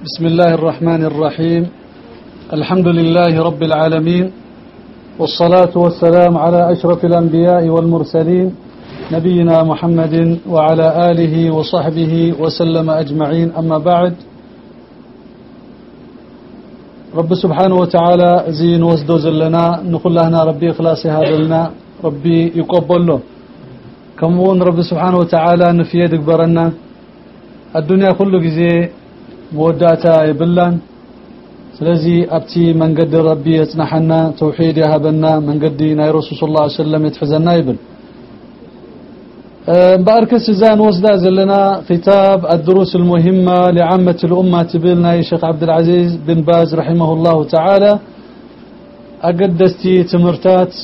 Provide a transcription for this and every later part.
بسم الله الرحمن الرحيم. الحمد لله رب العالمين والصلاة والسلام على أشرف الأنبياء والمرسلين نبينا محمد وعلى آله وصحبه وسلم أجمعين. أما بعد رب سبحانه وتعالى زين وسدوز لنا نقول لنا ربي إخلاصي هذا لنا ربي يقبل له. كمون رب سبحانه وتعالى نفيد برنا الدنيا كل جزي موداتا يبلان سلازي أبتي من قد ربي يتنحنا توحيد يهبنا من قد ناي رسول صلى الله عليه وسلم يتحزنا يبل باركس زان وزدا زلنا كتاب الدروس المهمة لعامة الأمة تبلنا شيخ عبد العزيز بن باز رحمه الله تعالى أقدستي تمرتات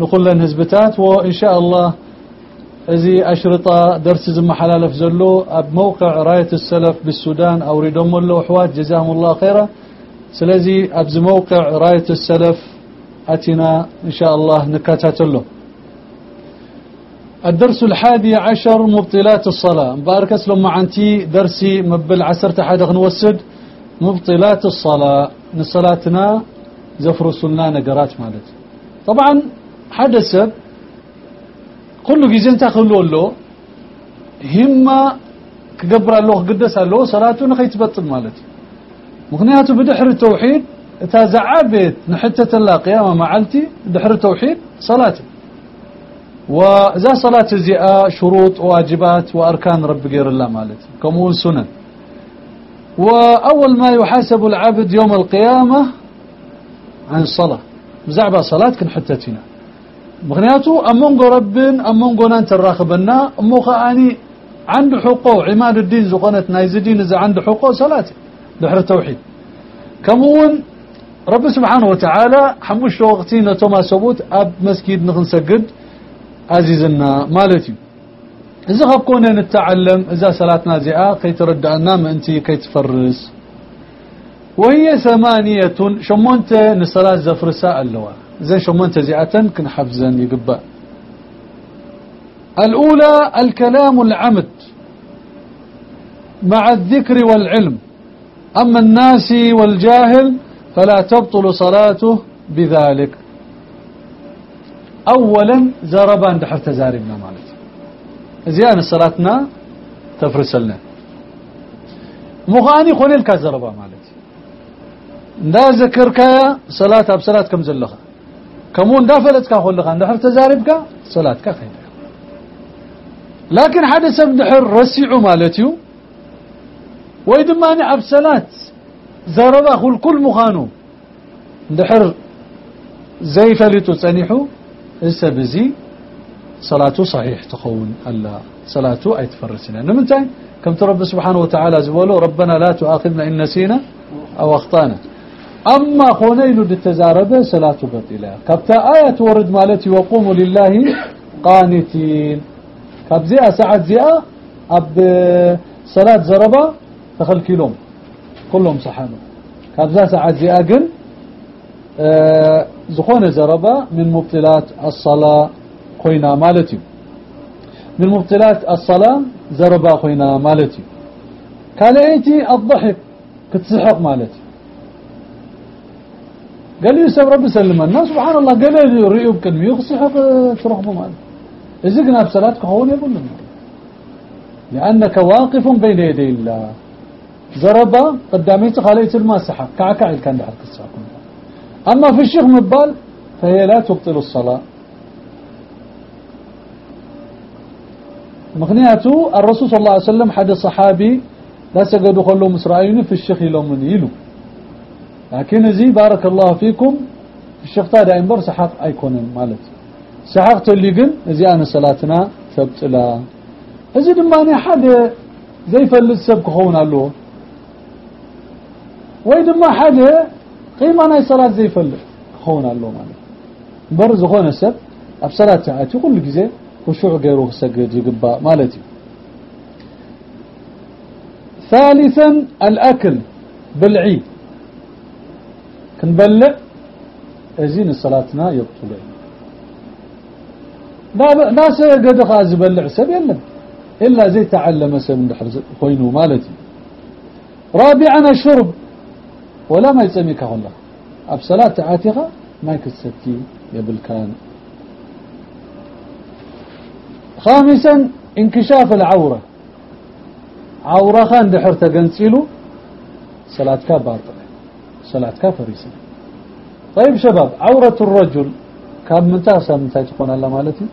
نقول لنا هزبتات وإن شاء الله ازي أشرطة درس زم حلالف زلو اب موقع راية السلف بالسودان أو ريدوم له حوات جزاهم الله خيرا سلازي ابز موقع راية السلف اتنا ان شاء الله نكاتات له الدرس الحادي عشر مبطلات الصلاة مبارك اسلم معنتي درسي مبل عسر تحدق نوسد مبطلات الصلاة من صلاتنا زفر سلنا نقرات مالت طبعا حدث كل جيزين تاخلو له هما كقبر الله قدس له صلاته نخيت بطل مالتي. مغنياته بدحر التوحيد تزعبت نحتة الله قيامة معلتي دحر التوحيد صلاتي وذا صلاة الزئاء شروط واجبات وأركان رب غير الله مالتي كمون سنن. وأول ما يحاسب العبد يوم القيامة عن الصلاة. زعبة صلاة كن مغنياتو أمونغو ربن أمونغو نانت الراخبنا أمو خاني عنده حقوق عماد الدين زقنت نايز الدين إذا عنده حقوق صلاة دحر التوحيد كمون رب سبحانه وتعالى حموش وقتين توما سبوت أب مسجد نخن سجد عزيزنا مالتي إذا خبكونا نتعلم إذا صلاتنا زئاء كي تردعنا ما أنت كي تفرس وهي ثمانية. شمونت نصلاة زفرساء اللواء. زين شمونت زئة كن حفزا يقبأ. الأولى الكلام العمد مع الذكر والعلم. أما الناس والجاهل فلا تبطل صلاته بذلك. أولا زربان دحر تزاربنا مالتي زيان صلاتنا تفرسلنا. مغاني خليل كزربا مالتي دا ذكرك صلاة بصلاة كم زلخة كمون دا فلتك خلقا دحر تزاربك صلاتك خير لكن حدث بدحر رسيعو مالتيو ويدماني أبسلات زربا خل كل مخانو دحر زي فلتو تسنيحو إسا بزي صلاته صحيح تخون ألا صلاته أي تفرسنا نمتين كم ترب سبحانه وتعالى زبولو ربنا لا تؤاخذنا إن نسينا أو أخطانا أما خونيلو للتزاربة صلاته بطيلة كبتا آية ورد مالتي وقوموا لله قانتين. كبزئة ساعة زئة أب صلاة زربة تخل كيلوم. كلهم صحابة كبزا ساعة زئة قل آه زخونة زربة من مبطلات الصلاة خوينا مالتي. من مبطلات الصلاة زربا خوينا مالتي. كالأيتي الضحك كتسحق مالتي. قال لي يسب رب سلم الناس سبحان الله قال لي ريوب كلمة يخصحق ترحبه مالتي إذا قنا بصلاتك هون يقول لنا. لأنك واقف بين يدي الله. زربا قداميت خاليت الماء سحق كعكع كان دحر كتسحق أما في الشيخ مبال فهي لا تبطل الصلاة. مغنياته الرسول صلى الله عليه وسلم حد صحابي لا سجدوا خلوا مسرائيين في الشيخ من يلو. لكن زي بارك الله فيكم في الشيخ دائما بر سحق أيكون مالت. سحقت اللي قل زي أنا صلاتنا تبطلا زي دماني حد زي فلت سبك خونا له ويدما حد قيمة ناي صلاة زي فلت خونا له مالت. بر زخون السب أبصلاة تعاتي كل جزء خشوع غيره سجد يقبا مالتي ثالثا الأكل بلعي كنبلع أزين صلاتنا يبطل. لا قد خاز بلع سب يلا إلا زي تعلم سب خوينو مالتي. رابعا الشرب. ولا ما يسميك الله. أب صلاة عاتقة ما يكسبتي يبلكان خامسا انكشاف العورة. عورة خان دحر تقنسيلو صلاتك باطلة صلاتك فريسة طيب شباب عورة الرجل كاب من تاسا من تكون الله مالتي؟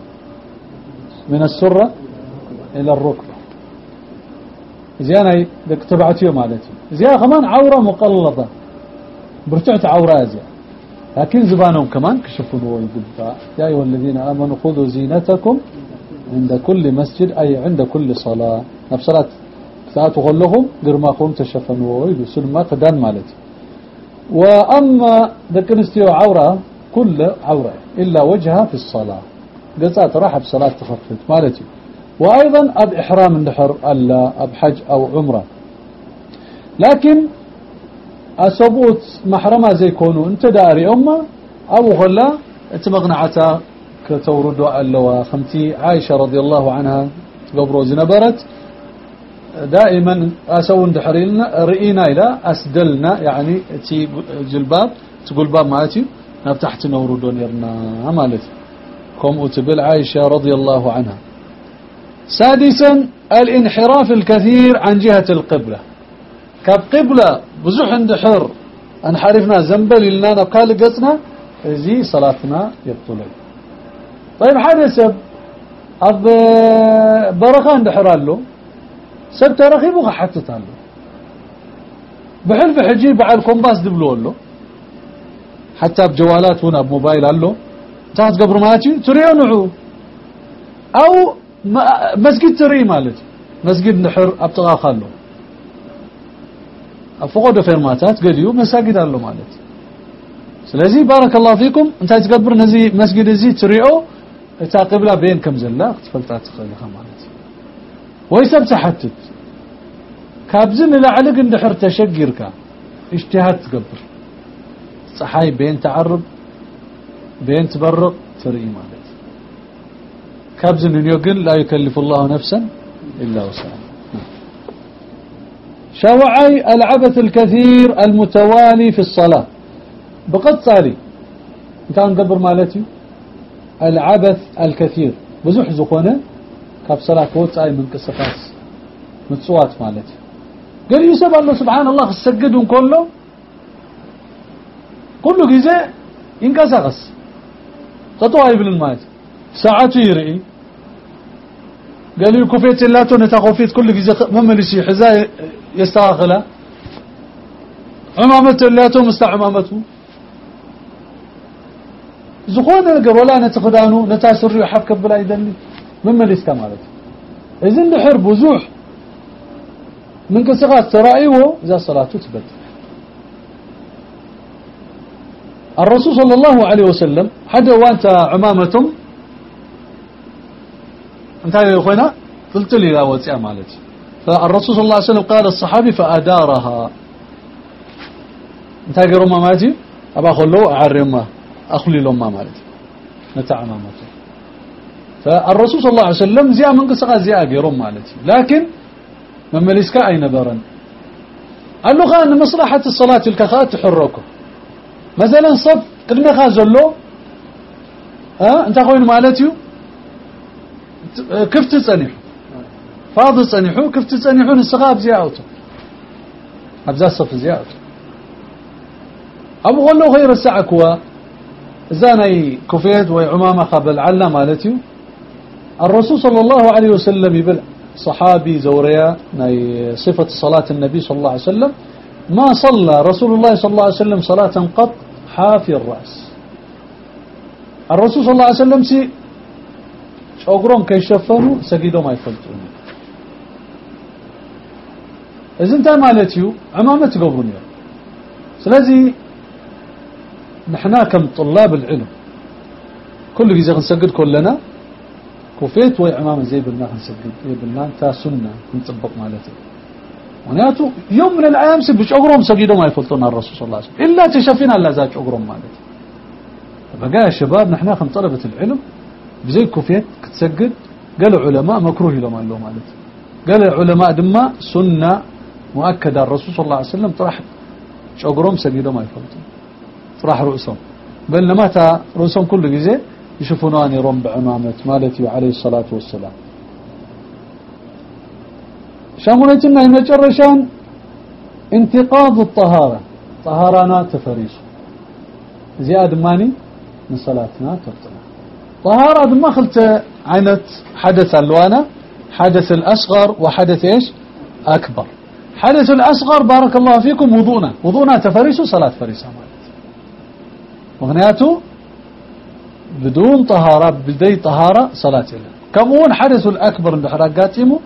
من السرة إلى الركبة. زيانا دك تبعتيه مالتي. زيانا كمان عورة مقلطة برتعت عورة زيانا لكن زبانهم كمان كشفوا ويقول يا أيها الذين آمنوا خذوا زينتكم عند كل مسجد أي عند كل صلاة. نفسرات ساعات غلهم قر ما قوم تشفنوا ويقول ما قدان مالتي. وأما ذكرستيو عورة كل عورة إلا وجهها في الصلاة. قصات راح بصلاة تخفت مالتي. وأيضا أب إحرام النحر ألا أب حج أو عمرة. لكن أسبوت محرمة زي كونوا إنت داري أمة أو غلا اتمغنعتا كتوردوا ألوا خمتي عائشة رضي الله عنها قبرو زنبرت. دائما أسوون دحرينا رئينا إلى أسدلنا يعني تي جلباب تقول باب ماتي نفتحت نوردو نيرنا مالتي. كم أتبل عائشة رضي الله عنها. سادسا الانحراف الكثير عن جهة القبلة. كقبلة بزح عند حر انحرفنا زنبل لنا نقال قصنا زي صلاتنا يبطلين طيب سب ترخيب وحتت له بحلف حجي بعد كومباس دبلو له. حتى بجوالات هنا بموبايل له. تحت قبر ماتي تريو نعو أو مسجد تري مالتي مسجد نحر أبتغى خلو فقود فيرماتات قديو مساجد له مالتي سلازي بارك الله فيكم. انت تقبر نزي مسجد زي تريو اتا قبلة بين كم زلا تفلتات تخليها مالتي ويسب تحتت. كابزن لعلق اندحر تشقرك اجتهاد تقبر. صحاي بين تعرب بين تبرق تري مالتي كابزن يوقن لا يكلف الله نفسا إلا وسعها. شوعي العبث الكثير المتوالي في الصلاة. بقد صالي كان قبر مالتي؟ العبث الكثير. بزح زخونة كاب صلاة كوتاي من قصفاس متصوات مالتي قال يوسف الله سبحان الله سجدون كله كله جزاء ينقصقص خطوة ابن المايت ساعات يرئي قال لي كوفيت تنتا نتاقوفيت كل جزاء مملسي حزاي يستاغلا عمامته لا مستع عمامته زخونه قبل أنا تخدانو نتاسري وحب كبلا يدلي ምን መልስ ከማለት እዝን ድሕር ብዙሕ ምንቅስቃስ ተራእይዎ እዛ ሰላቱ ትበል الرسول صلى الله عليه وسلم حدا وانت عمامتهم انت يا اخوانا قلت لي لا وصيا مالتي فالرسول صلى الله عليه وسلم قال الصحابي فأدارها انت قروا ما ماتي ابا خلو اعرمه أخلي لهم ما مالتي نتاع عمامته فالرسول صلى الله عليه وسلم زي من قصة زي قروا مالتي. لكن من ملسكا أين برن قال له خان مصلحة الصلاة الكخات تحركه. مثلا صف قدمي خازلو ها؟ أنت اخوين مالتيو؟ كيف تصنيحو. فاضي تصنيحو كيف تصنيحو الصغاب زياوته ابزا الصف زياوته أبو غلو غير الساعة كوا. زاني كفيت وعمامة قبل علا مالتيو. الرسول صلى الله عليه وسلم يبل صحابي زوريا صفة صلاة النبي صلى الله عليه وسلم. ما صلى رسول الله صلى الله عليه وسلم صلاة قط؟ حافي الرأس. الرسول صلى الله عليه وسلم سي شوقرون كيشفنوا سقيدوا ما يفلتون إذا انت مالتيو عمامة تقبرون يا. سلازي نحنا كم طلاب العلم كل جزء نسجد كلنا. كفيت وي عمامة زي بالنا نسجد زي بالنا تا سنة نطبق مالتي ونياتو يوم من الأيام سبش أقرهم سجدوا ما يفلطون الرسول صلى الله عليه وسلم. إلا تشافينا لا زاج أقرهم مالتي فبقى يا شباب نحنا خم طلبة العلم. بزي كفيت كتسجد. قالوا علماء مكروه لهم قال له مالتي قال العلماء دما سنة مؤكد الرسول صلى الله عليه وسلم طرح شقرهم سجدهم ما يفلتون طرح رؤسهم. بل متى رؤسهم كل جزء؟ يشوفون أني رب عمامة مالتي عليه الصلاة والسلام. شامونتنا يمجرشان انتقاض الطهارة. طهارنا تفريس زياد ماني من صلاتنا تبطل طهارة ما خلت عينت حدث اللوانا حدث الأصغر وحدث إيش؟ أكبر. حدث الأصغر بارك الله فيكم وضونا وضونا تفريس صلاة فريسة مالت. مغنياته بدون طهارة بدي طهارة صلاة كمون حدث الأكبر حرقاتيمو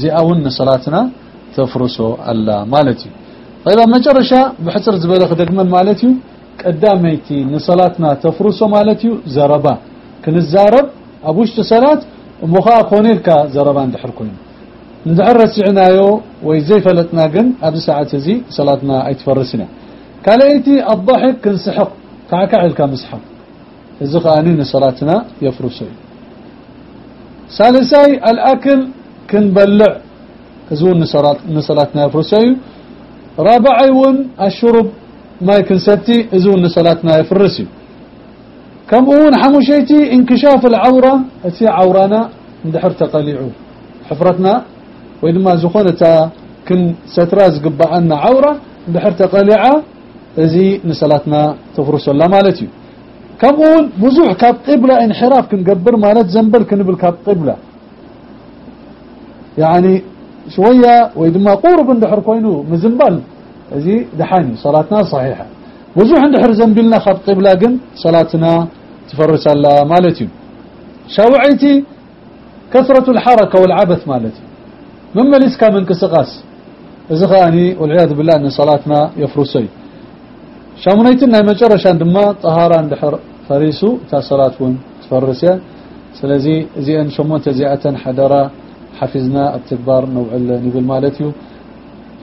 زي أون صلاتنا تفرسو الله مالتي. طيب ما جرشا بحسر زبالة خدقمن مالتي. قداميتي نصلاتنا تفرسو مالتي زربا. الزارب أبوش صلاة مخا كونيلكا زربان دحر كوين ندحر رسعنايو ويزي فلتنا قن أبي ساعة زي صلاتنا أي تفرسنا كاليتي الضحك كنسحق كعكعلكا مسحق قانين صلاتنا يفرسو ثالثاي الأكل كنبلع. كزون نصلاتنا يفرسو رابعي الشرب ما يكن ستي إذون صلاتنا يفرسي كم أون حموشيتي انكشاف العورة. أتي عورانا ندحر تقليعو حفرتنا وإنما زخونة كن ستراز قبعنا عورة ندحر تقليعا أزي نصلاتنا تفرس الله مالتي كم أون بزوح كاب قبلة انحراف كن قبر مالت زنبل كنبل قبلة. يعني شوية وإنما قورب ندحر كوينو مزنبل أزي دحاني صلاتنا صحيحة. وزوح ندحر زنبلنا خط قبلة قن صلاتنا تفرس الله مالتي. شاوعيتي كثرة الحركة والعبث مالتي. مما لسكا من كسقاس. إذا خاني والعياذ بالله أن صلاتنا يفرسي. شامونيتنا مجرى شان دما طهارة اندحر فريسو تا صلاة ون تفرسيا. سلازي زي ان شمون تزيئة حدرا حفظنا التكبار نوع نقول مالتيو.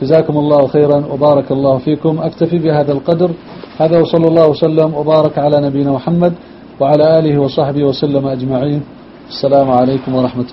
جزاكم الله خيرا وبارك الله فيكم. أكتفي بهذا القدر. هذا وصلى الله وسلم وبارك على نبينا محمد وعلى آله وصحبه وسلم أجمعين. السلام عليكم ورحمة الله.